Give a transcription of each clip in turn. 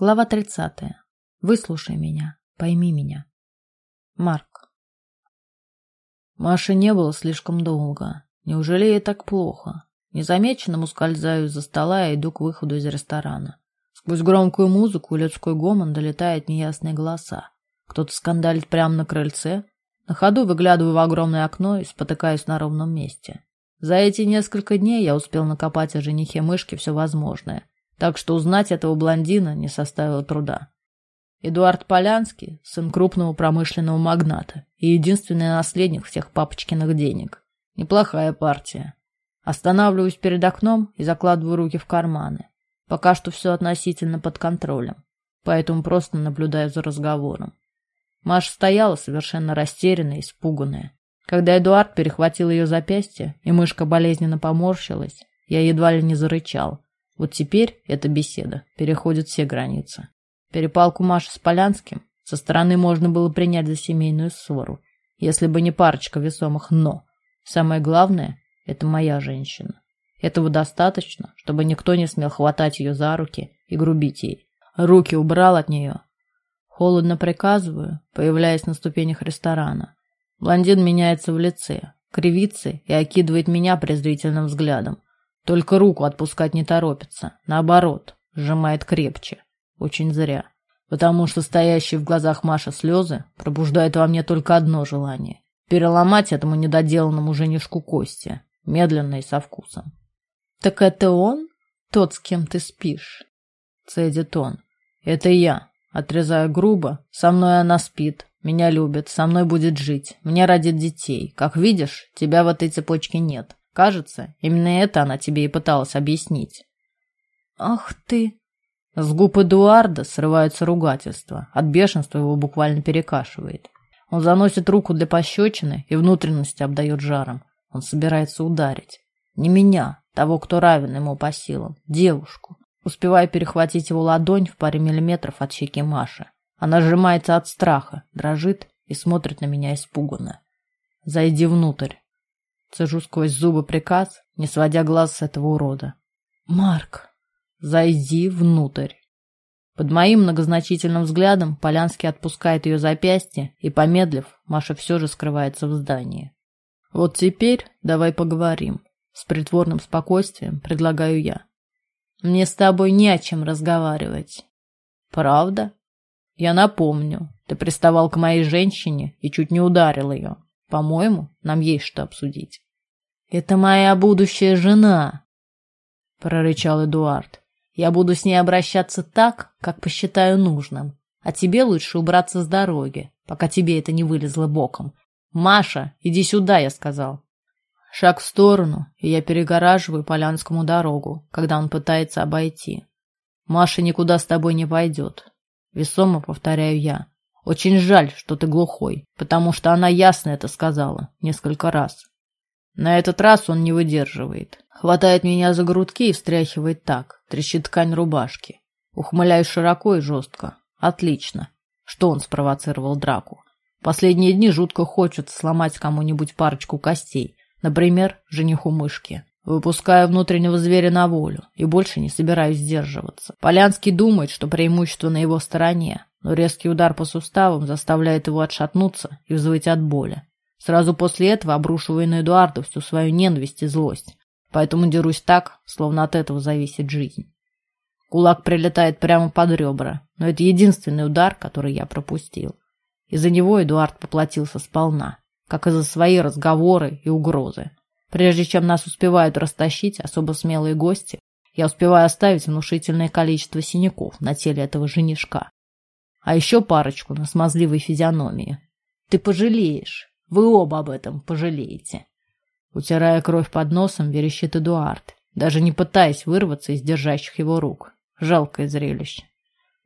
Глава 30. Выслушай меня, пойми меня. Марк. Маши не было слишком долго. Неужели ей так плохо? Незамеченным ускользаю из-за стола и иду к выходу из ресторана. Сквозь громкую музыку и людской гомон долетают неясные голоса. Кто-то скандалит прямо на крыльце. На ходу выглядываю в огромное окно и спотыкаюсь на ровном месте. За эти несколько дней я успел накопать о женихе мышки все возможное так что узнать этого блондина не составило труда. Эдуард Полянский – сын крупного промышленного магната и единственный наследник всех папочкиных денег. Неплохая партия. Останавливаюсь перед окном и закладываю руки в карманы. Пока что все относительно под контролем, поэтому просто наблюдаю за разговором. Маша стояла совершенно растерянная и испуганная. Когда Эдуард перехватил ее запястье, и мышка болезненно поморщилась, я едва ли не зарычал – вот теперь эта беседа переходит все границы. Перепалку Маши с Полянским со стороны можно было принять за семейную ссору, если бы не парочка весомых «но». Самое главное – это моя женщина. Этого достаточно, чтобы никто не смел хватать ее за руки и грубить ей. Руки убрал от нее. Холодно приказываю, появляясь на ступенях ресторана. Блондин меняется в лице, кривится и окидывает меня презрительным взглядом. Только руку отпускать не торопится. Наоборот, сжимает крепче. Очень зря. Потому что стоящие в глазах Маша слезы пробуждают во мне только одно желание — переломать этому недоделанному женишку кости, медленно и со вкусом. — Так это он? Тот, с кем ты спишь? — цедит он. — Это я. Отрезаю грубо. Со мной она спит, меня любит, со мной будет жить, мне родит детей. Как видишь, тебя в этой цепочке нет. Кажется, именно это она тебе и пыталась объяснить. Ах ты! С губ Эдуарда срывается ругательство. От бешенства его буквально перекашивает. Он заносит руку для пощечины и внутренности обдает жаром. Он собирается ударить. Не меня, того, кто равен ему по силам. Девушку. Успеваю перехватить его ладонь в паре миллиметров от щеки Маши. Она сжимается от страха, дрожит и смотрит на меня испуганно. «Зайди внутрь», Цежу сквозь зубы приказ, не сводя глаз с этого урода. «Марк, зайди внутрь». Под моим многозначительным взглядом Полянский отпускает ее запястье, и, помедлив, Маша все же скрывается в здании. «Вот теперь давай поговорим». С притворным спокойствием предлагаю я. «Мне с тобой не о чем разговаривать». «Правда?» «Я напомню, ты приставал к моей женщине и чуть не ударил ее. По-моему, нам есть что обсудить. Это моя будущая жена, прорычал Эдуард. Я буду с ней обращаться так, как посчитаю нужным. А тебе лучше убраться с дороги, пока тебе это не вылезло боком. Маша, иди сюда, я сказал. Шаг в сторону, и я перегораживаю Полянскому дорогу, когда он пытается обойти. Маша никуда с тобой не пойдет. Весомо повторяю я. Очень жаль, что ты глухой, потому что она ясно это сказала несколько раз. На этот раз он не выдерживает. Хватает меня за грудки и встряхивает так, трещит ткань рубашки. Ухмыляюсь широко и жестко. Отлично. Что он спровоцировал драку? Последние дни жутко хочется сломать кому-нибудь парочку костей, например, жениху мышки. Выпускаю внутреннего зверя на волю и больше не собираюсь сдерживаться. Полянский думает, что преимущество на его стороне, но резкий удар по суставам заставляет его отшатнуться и взвыть от боли. Сразу после этого обрушиваю на Эдуарда всю свою ненависть и злость, поэтому дерусь так, словно от этого зависит жизнь. Кулак прилетает прямо под ребра, но это единственный удар, который я пропустил. Из-за него Эдуард поплатился сполна, как и за свои разговоры и угрозы. Прежде чем нас успевают растащить особо смелые гости, я успеваю оставить внушительное количество синяков на теле этого женишка. А еще парочку на смазливой физиономии. Ты пожалеешь. Вы оба об этом пожалеете. Утирая кровь под носом, верещит Эдуард, даже не пытаясь вырваться из держащих его рук. Жалкое зрелище.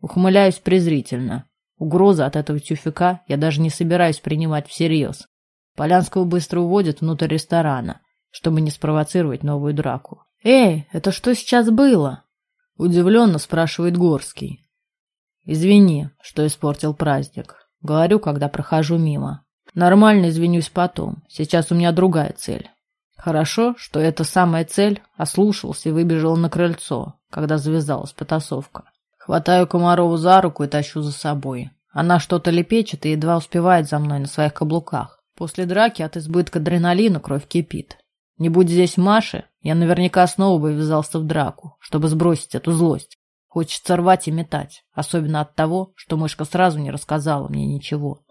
Ухмыляюсь презрительно. Угрозы от этого тюфика я даже не собираюсь принимать всерьез. Полянского быстро уводят внутрь ресторана, чтобы не спровоцировать новую драку. «Эй, это что сейчас было?» Удивленно спрашивает Горский. Извини, что испортил праздник. Говорю, когда прохожу мимо. Нормально извинюсь потом. Сейчас у меня другая цель. Хорошо, что эта самая цель ослушался и выбежал на крыльцо, когда завязалась потасовка. Хватаю Комарову за руку и тащу за собой. Она что-то лепечет и едва успевает за мной на своих каблуках. После драки от избытка адреналина кровь кипит. Не будь здесь Маши, я наверняка снова бы ввязался в драку, чтобы сбросить эту злость. Хочется рвать и метать, особенно от того, что мышка сразу не рассказала мне ничего.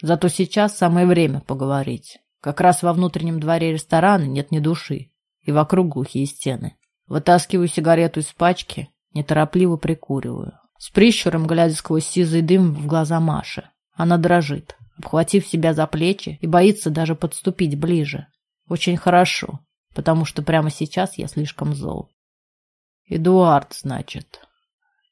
Зато сейчас самое время поговорить. Как раз во внутреннем дворе ресторана нет ни души, и вокруг глухие стены. Вытаскиваю сигарету из пачки, неторопливо прикуриваю. С прищуром, глядя сквозь сизый дым в глаза Маши. Она дрожит, обхватив себя за плечи и боится даже подступить ближе. Очень хорошо, потому что прямо сейчас я слишком зол. Эдуард, значит.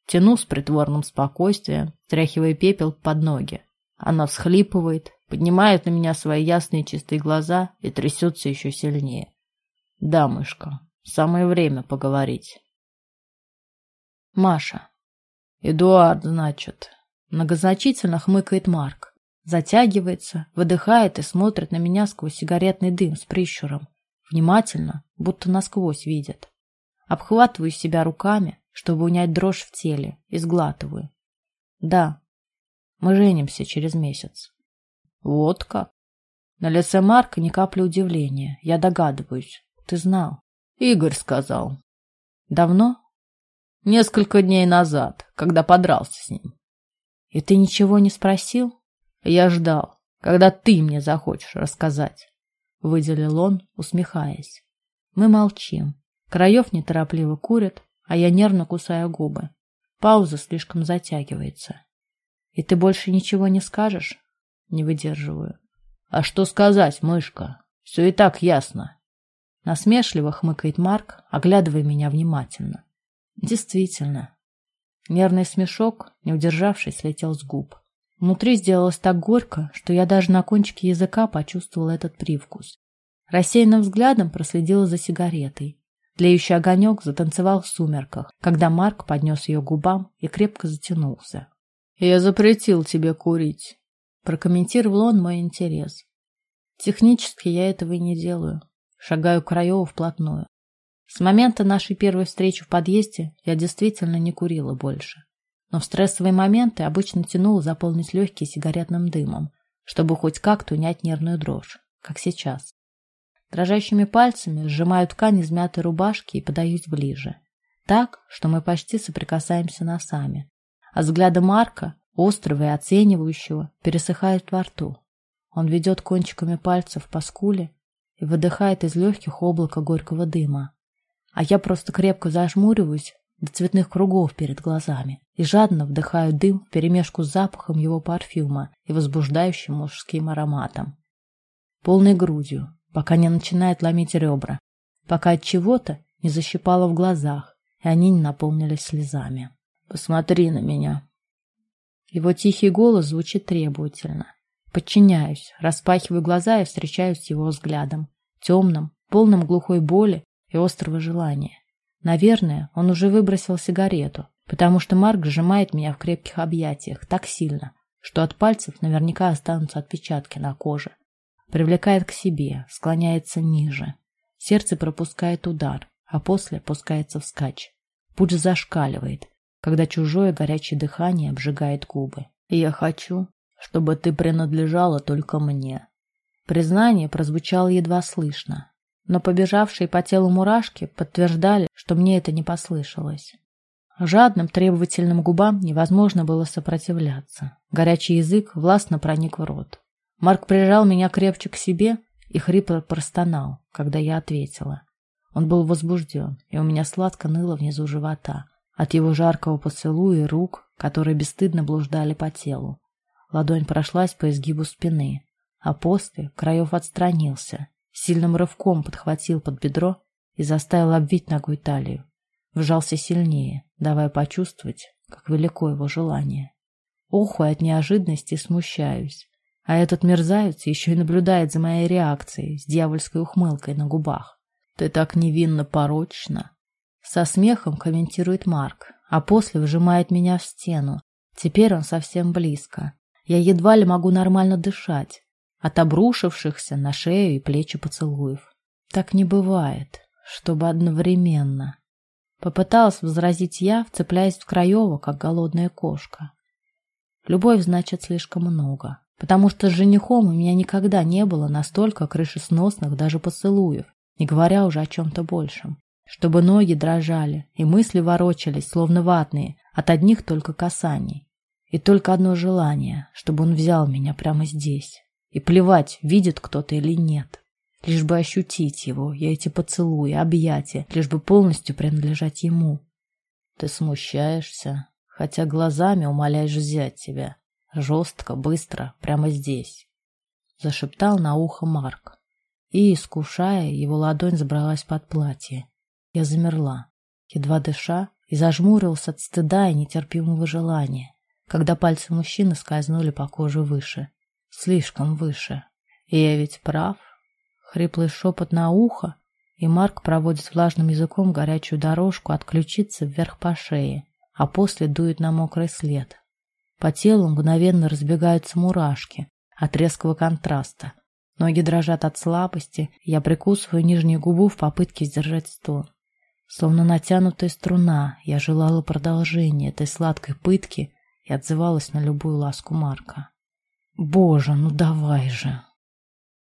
Тяну с притворным спокойствием, стряхивая пепел под ноги. Она всхлипывает, поднимает на меня свои ясные чистые глаза и трясется еще сильнее. Да, мышка, самое время поговорить. Маша. Эдуард, значит. Многозначительно хмыкает Марк. Затягивается, выдыхает и смотрит на меня сквозь сигаретный дым с прищуром. Внимательно, будто насквозь видит. Обхватываю себя руками, чтобы унять дрожь в теле, и сглатываю. Да, мы женимся через месяц. Вот как? На лице Марка ни капли удивления. Я догадываюсь. Ты знал. Игорь сказал. Давно? Несколько дней назад, когда подрался с ним. И ты ничего не спросил? Я ждал, когда ты мне захочешь рассказать. Выделил он, усмехаясь. Мы молчим. Краев неторопливо курят, а я нервно кусаю губы. Пауза слишком затягивается. И ты больше ничего не скажешь? Не выдерживаю. А что сказать, мышка? Все и так ясно. Насмешливо хмыкает Марк, оглядывая меня внимательно. Действительно. Нервный смешок, не удержавшись, слетел с губ. Внутри сделалось так горько, что я даже на кончике языка почувствовала этот привкус. Рассеянным взглядом проследила за сигаретой. Тлеющий огонек затанцевал в сумерках, когда Марк поднес ее губам и крепко затянулся. «Я запретил тебе курить», — прокомментировал он мой интерес. «Технически я этого и не делаю. Шагаю к Краеву вплотную. С момента нашей первой встречи в подъезде я действительно не курила больше. Но в стрессовые моменты обычно тянула заполнить легкие сигаретным дымом, чтобы хоть как-то унять нервную дрожь, как сейчас. Дрожащими пальцами сжимаю ткань измятой рубашки и подаюсь ближе. Так, что мы почти соприкасаемся носами. А взгляда Марка, острого и оценивающего, пересыхает во рту. Он ведет кончиками пальцев по скуле и выдыхает из легких облако горького дыма а я просто крепко зажмуриваюсь до цветных кругов перед глазами и жадно вдыхаю дым вперемешку с запахом его парфюма и возбуждающим мужским ароматом. Полной грудью, пока не начинает ломить ребра, пока от чего-то не защипало в глазах, и они не наполнились слезами. «Посмотри на меня!» Его тихий голос звучит требовательно. Подчиняюсь, распахиваю глаза и встречаюсь с его взглядом. Темным, полным глухой боли и острого желания. Наверное, он уже выбросил сигарету, потому что Марк сжимает меня в крепких объятиях так сильно, что от пальцев наверняка останутся отпечатки на коже. Привлекает к себе, склоняется ниже. Сердце пропускает удар, а после пускается вскачь. Путь зашкаливает, когда чужое горячее дыхание обжигает губы. Я хочу, чтобы ты принадлежала только мне. Признание прозвучало едва слышно, но побежавшие по телу мурашки подтверждали, что мне это не послышалось. Жадным, требовательным губам невозможно было сопротивляться. Горячий язык властно проник в рот. Марк прижал меня крепче к себе и хрипло простонал, когда я ответила. Он был возбужден, и у меня сладко ныло внизу живота от его жаркого поцелуя и рук, которые бесстыдно блуждали по телу. Ладонь прошлась по изгибу спины, а после Краев отстранился сильным рывком подхватил под бедро и заставил обвить ногой талию. Вжался сильнее, давая почувствовать, как велико его желание. Охуй от неожиданности смущаюсь, а этот мерзавец еще и наблюдает за моей реакцией с дьявольской ухмылкой на губах. «Ты так невинно порочно!» Со смехом комментирует Марк, а после выжимает меня в стену. Теперь он совсем близко. Я едва ли могу нормально дышать, от обрушившихся на шею и плечи поцелуев. Так не бывает, чтобы одновременно. Попыталась возразить я, вцепляясь в Краева, как голодная кошка. Любовь значит слишком много, потому что с женихом у меня никогда не было настолько крышесносных даже поцелуев, не говоря уже о чем-то большем. Чтобы ноги дрожали и мысли ворочались, словно ватные, от одних только касаний. И только одно желание, чтобы он взял меня прямо здесь. И плевать, видит кто-то или нет. Лишь бы ощутить его, я эти поцелуи, объятия, лишь бы полностью принадлежать ему. Ты смущаешься, хотя глазами умоляешь взять тебя. Жестко, быстро, прямо здесь. Зашептал на ухо Марк. И, искушая, его ладонь забралась под платье. Я замерла, едва дыша, и зажмурился от стыда и нетерпимого желания, когда пальцы мужчины скользнули по коже выше. Слишком выше. И я ведь прав. Хриплый шепот на ухо, и Марк проводит влажным языком горячую дорожку от ключицы вверх по шее а после дует на мокрый след. По телу мгновенно разбегаются мурашки от резкого контраста. Ноги дрожат от слабости, я прикусываю нижнюю губу в попытке сдержать стон. Словно натянутая струна, я желала продолжения этой сладкой пытки и отзывалась на любую ласку Марка. «Боже, ну давай же!»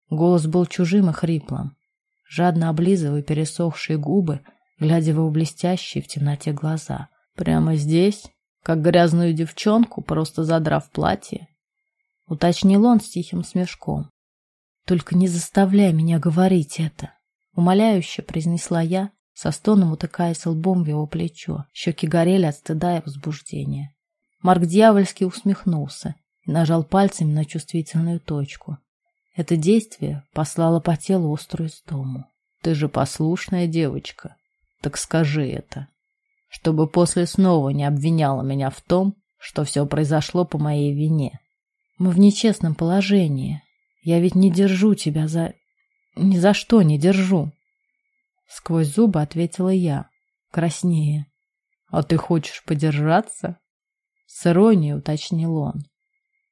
Голос был чужим и хриплым. Жадно облизывая пересохшие губы, глядя в его блестящие в темноте глаза. Прямо здесь, как грязную девчонку, просто задрав платье, уточнил он с тихим смешком. Только не заставляй меня говорить это, умоляюще произнесла я, со стоном утыкаясь лбом в его плечо. Щеки горели от стыда и возбуждения. Марк дьявольски усмехнулся и нажал пальцами на чувствительную точку. Это действие послало по телу острую стому. Ты же послушная девочка. Так скажи это чтобы после снова не обвиняла меня в том, что все произошло по моей вине. Мы в нечестном положении. Я ведь не держу тебя за... Ни за что не держу. Сквозь зубы ответила я, краснее. А ты хочешь подержаться? С иронией уточнил он.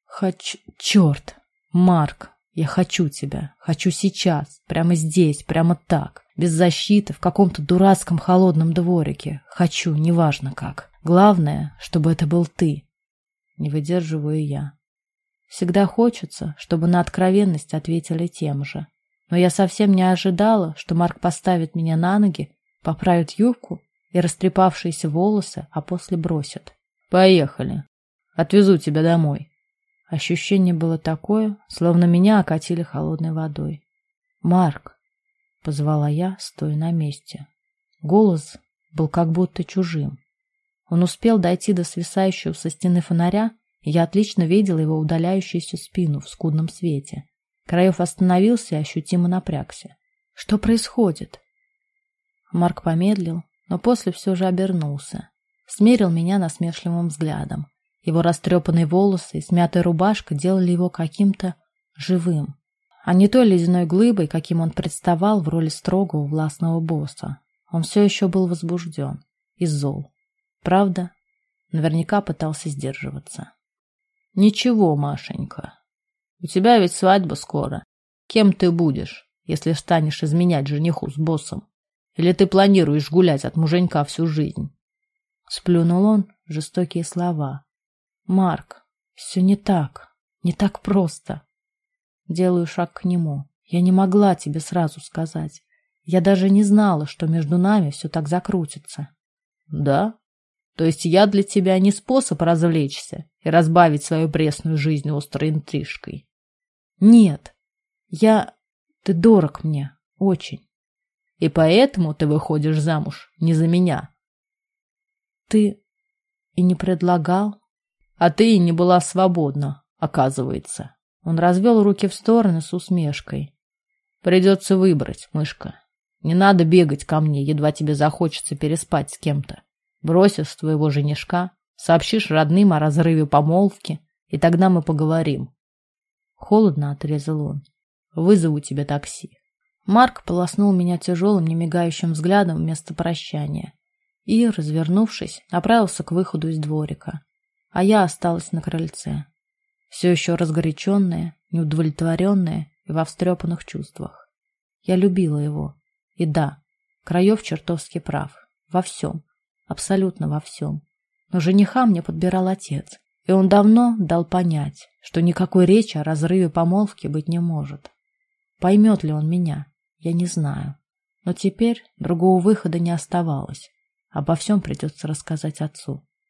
Хочу... Черт! Марк, я хочу тебя. Хочу сейчас. Прямо здесь. Прямо так без защиты, в каком-то дурацком холодном дворике. Хочу, неважно как. Главное, чтобы это был ты. Не выдерживаю я. Всегда хочется, чтобы на откровенность ответили тем же. Но я совсем не ожидала, что Марк поставит меня на ноги, поправит юбку и растрепавшиеся волосы, а после бросит. «Поехали. Отвезу тебя домой». Ощущение было такое, словно меня окатили холодной водой. «Марк, — позвала я, стоя на месте. Голос был как будто чужим. Он успел дойти до свисающего со стены фонаря, и я отлично видела его удаляющуюся спину в скудном свете. Краев остановился и ощутимо напрягся. «Что происходит?» Марк помедлил, но после все же обернулся. Смерил меня насмешливым взглядом. Его растрепанные волосы и смятая рубашка делали его каким-то живым а не той ледяной глыбой, каким он представал в роли строгого властного босса. Он все еще был возбужден и зол. Правда, наверняка пытался сдерживаться. «Ничего, Машенька, у тебя ведь свадьба скоро. Кем ты будешь, если станешь изменять жениху с боссом? Или ты планируешь гулять от муженька всю жизнь?» Сплюнул он жестокие слова. «Марк, все не так, не так просто. Делаю шаг к нему. Я не могла тебе сразу сказать. Я даже не знала, что между нами все так закрутится. Да? То есть я для тебя не способ развлечься и разбавить свою пресную жизнь острой интрижкой? Нет. Я... Ты дорог мне. Очень. И поэтому ты выходишь замуж не за меня. Ты и не предлагал? А ты и не была свободна, оказывается. Он развел руки в стороны с усмешкой. Придется выбрать, мышка. Не надо бегать ко мне, едва тебе захочется переспать с кем-то. Бросишь твоего женишка, сообщишь родным о разрыве помолвки, и тогда мы поговорим. Холодно отрезал он. Вызову тебе такси. Марк полоснул меня тяжелым, немигающим взглядом вместо прощания и, развернувшись, направился к выходу из дворика, а я осталась на крыльце все еще разгоряченная, неудовлетворенная и во встрепанных чувствах. Я любила его. И да, Краев чертовски прав. Во всем. Абсолютно во всем. Но жениха мне подбирал отец. И он давно дал понять, что никакой речи о разрыве помолвки быть не может. Поймет ли он меня, я не знаю. Но теперь другого выхода не оставалось. Обо всем придется рассказать отцу.